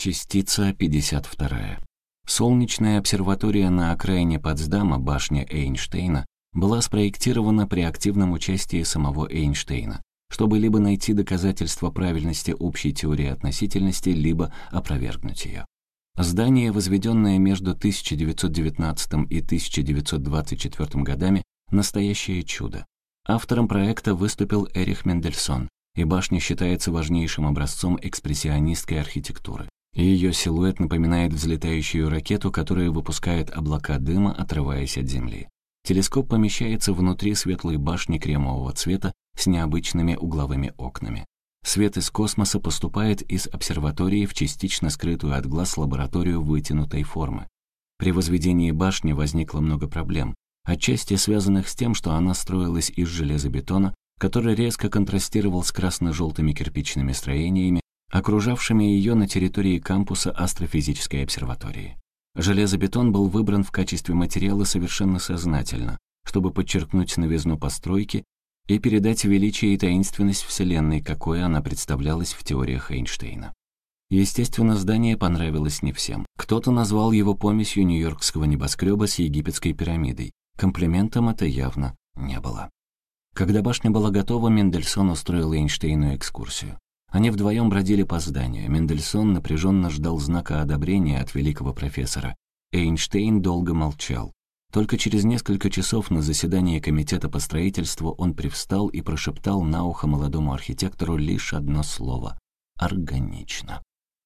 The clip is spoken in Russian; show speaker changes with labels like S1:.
S1: Частица 52. Солнечная обсерватория на окраине Потсдама, башня Эйнштейна, была спроектирована при активном участии самого Эйнштейна, чтобы либо найти доказательства правильности общей теории относительности, либо опровергнуть ее. Здание, возведенное между 1919 и 1924 годами, настоящее чудо. Автором проекта выступил Эрих Мендельсон, и башня считается важнейшим образцом экспрессионистской архитектуры. Ее силуэт напоминает взлетающую ракету, которая выпускает облака дыма, отрываясь от Земли. Телескоп помещается внутри светлой башни кремового цвета с необычными угловыми окнами. Свет из космоса поступает из обсерватории в частично скрытую от глаз лабораторию вытянутой формы. При возведении башни возникло много проблем, отчасти связанных с тем, что она строилась из железобетона, который резко контрастировал с красно-желтыми кирпичными строениями, окружавшими ее на территории кампуса астрофизической обсерватории. Железобетон был выбран в качестве материала совершенно сознательно, чтобы подчеркнуть новизну постройки и передать величие и таинственность Вселенной, какой она представлялась в теориях Эйнштейна. Естественно, здание понравилось не всем. Кто-то назвал его помесью нью-йоркского небоскреба с египетской пирамидой. Комплиментом это явно не было. Когда башня была готова, Мендельсон устроил Эйнштейну экскурсию. Они вдвоем бродили по зданию. Мендельсон напряженно ждал знака одобрения от великого профессора. Эйнштейн долго молчал. Только через несколько часов на заседании комитета по строительству он привстал и прошептал на ухо молодому архитектору лишь одно слово — «органично».